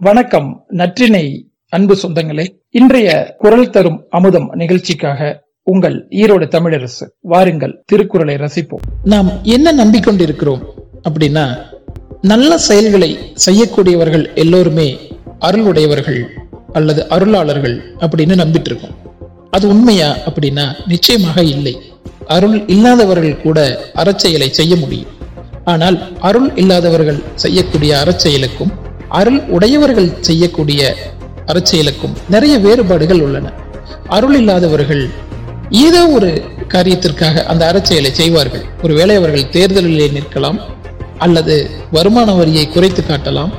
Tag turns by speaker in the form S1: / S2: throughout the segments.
S1: வணக்கம் நற்றினை அன்பு சொந்தங்களே. இன்றைய குரல் தரும் அமுதம் நிகழ்ச்சிக்காக உங்கள் ஈரோடு தமிழரசு வாருங்கள் திருக்குறளை ரசிப்போம். நாம் என்ன நம்பிக்கொண்டிருக்கிறோம் அப்படின்னா நல்ல செயல்களை செய்யக்கூடியவர்கள் எல்லோருமே அருளுடையவர்கள் அல்லது அருளாளர்கள் அப்படின்னு நம்பிட்டு இருக்கோம் அது உண்மையா அப்படின்னா நிச்சயமாக இல்லை. அருள் இல்லாதவர்கள் கூட அறச்செயலை செய்ய முடியும். ஆனால் அருள் இல்லாதவர்கள் செய்யக்கூடிய அறச்செயலுக்கும் அருள் உடையவர்கள் செய்யக்கூடிய அறச்செயலுக்கும் நிறைய வேறுபாடுகள் உள்ளன. அருள் இல்லாதவர்கள் ஏதோ ஒரு காரியத்திற்காக அந்த அறச்செயலை செய்வார்கள். ஒருவேளை அவர்கள் தேர்தலிலே நிற்கலாம் அல்லது வருமான வரியை குறைத்து காட்டலாம்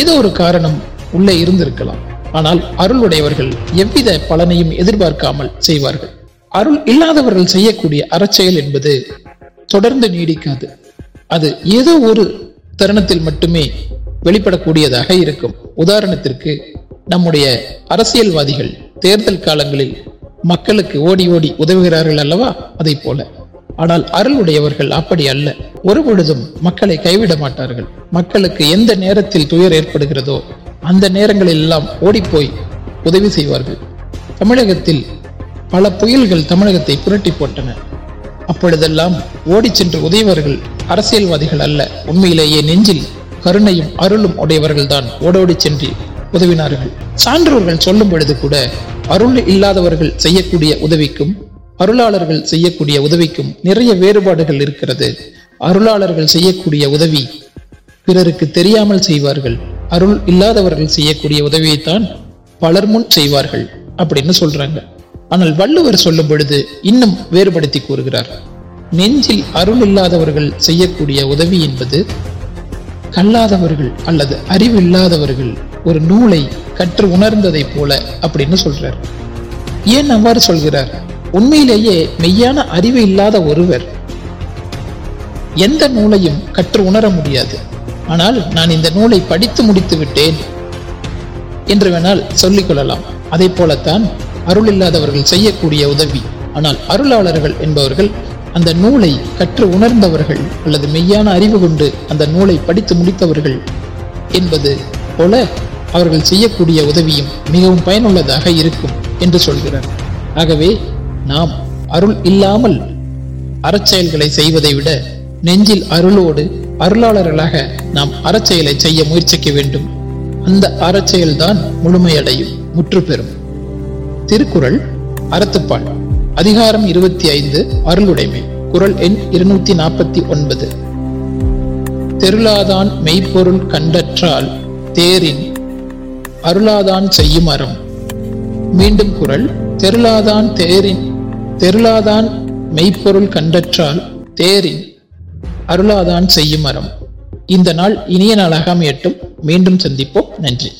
S1: ஏதோ ஒரு காரணம் உள்ளே இருந்திருக்கலாம். ஆனால் அருள் உடையவர்கள் எவ்வித பலனையும் எதிர்பார்க்காமல் செய்வார்கள். அருள் இல்லாதவர்கள் செய்யக்கூடிய அறச்செயல் என்பது தொடர்ந்து நீடிக்காது. அது ஏதோ ஒரு தருணத்தில் மட்டுமே வெளிப்படக்கூடியதாக இருக்கும். உதாரணத்திற்கு நம்முடைய அரசியல்வாதிகள் தேர்தல் காலங்களில் மக்களுக்கு ஓடி ஓடி உதவுகிறார்கள் அல்லவா? அதை போல. ஆனால் அருள் உடையவர்கள் அப்படி அல்ல. ஒரு பொழுதும் மக்களை கைவிட மாட்டார்கள். மக்களுக்கு எந்த நேரத்தில் துயர் ஏற்படுகிறதோ அந்த நேரங்களில் எல்லாம் ஓடிப்போய் உதவி செய்வார்கள். தமிழகத்தில் பல புயல்கள் தமிழகத்தை புரட்டி போட்டன. அப்பொழுதெல்லாம் ஓடி சென்று உதவியவர்கள் அரசியல்வாதிகள் அல்ல. உண்மையிலேயே நெஞ்சில் கருணையும் அருளும் உடையவர்கள் தான் ஓடோடி சென்று உதவினார்கள். சான்றோர்கள் சொல்லும் பொழுது கூட அருள் இல்லாதவர்கள் செய்யக்கூடிய உதவிக்கும் அருளாளர்கள் செய்யக்கூடிய உதவிக்கும் நிறைய வேறுபாடுகள் இருக்கிறது. அருளாளர்கள் செய்யக்கூடிய உதவி பிறருக்கு தெரியாமல் செய்வார்கள். அருள் இல்லாதவர்கள் செய்யக்கூடிய உதவியைத்தான் பலர் முன் செய்வார்கள் அப்படின்னு சொல்றாங்க. ஆனால் வள்ளுவர் சொல்லும் பொழுது இன்னும் வேறுபடுத்தி கூறுகிறார். நெஞ்சில் அருள் இல்லாதவர்கள் செய்யக்கூடிய உதவி என்பது கல்லாதவர்கள் அல்லது அறிவு இல்லாதவர்கள் ஒரு நூலை கற்று உணர்ந்ததை போல அப்படின்னு சொல்றார். ஏன் அவ்வாறு சொல்கிறார்? உண்மையிலேயே மெய்யான அறிவு இல்லாத ஒருவர் எந்த நூலையும் கற்று உணர முடியாது. ஆனால் நான் இந்த நூலை படித்து முடித்து விட்டேன் என்று வேணால் சொல்லிக்கொள்ளலாம் அதே போலத்தான் அருள் இல்லாதவர்கள் செய்யக்கூடிய உதவி. ஆனால் அருளாளர்கள் என்பவர்கள் அந்த நூலை கற்று உணர்ந்தவர்கள் அல்லது மெய்யான அறிவு கொண்டு அந்த நூலை படித்து முடித்தவர்கள் என்பது போல அவர்கள் செய்யக்கூடிய உதவியும் மிகவும் பயனுள்ளதாக இருக்கும் என்று சொல்கிறார். ஆகவே நாம் அருள் இல்லாமல் அறச்செயல்களை செய்வதை விட நெஞ்சில் அருளோடு அருளாளர்களாக நாம் அறச்செயலை செய்ய முயற்சிக்க வேண்டும். அந்த அறச்செயல்தான் முழுமையடையும் முற்று பெறும் திருக்குறள் அறத்துப்பாள் அதிகாரம் இருபத்தி ஐந்து அருளுடைமை. குரல் எண் இருநூத்தி நாற்பத்தி ஒன்பது. தெருளாதான் மெய்ப்பொருள் கண்டற்றால் தேரின் அருளாதான் செய்யும் அறம். மீண்டும் குரல் தெருளாதான் தேரின் தெருளாதான் மெய்ப்பொருள் கண்டற்றால் தேரின் அருளாதான் செய்யும் அறம். இந்த நாள் இனிய நாளாக அமையட்டும். மீண்டும் சந்திப்போம். நன்றி.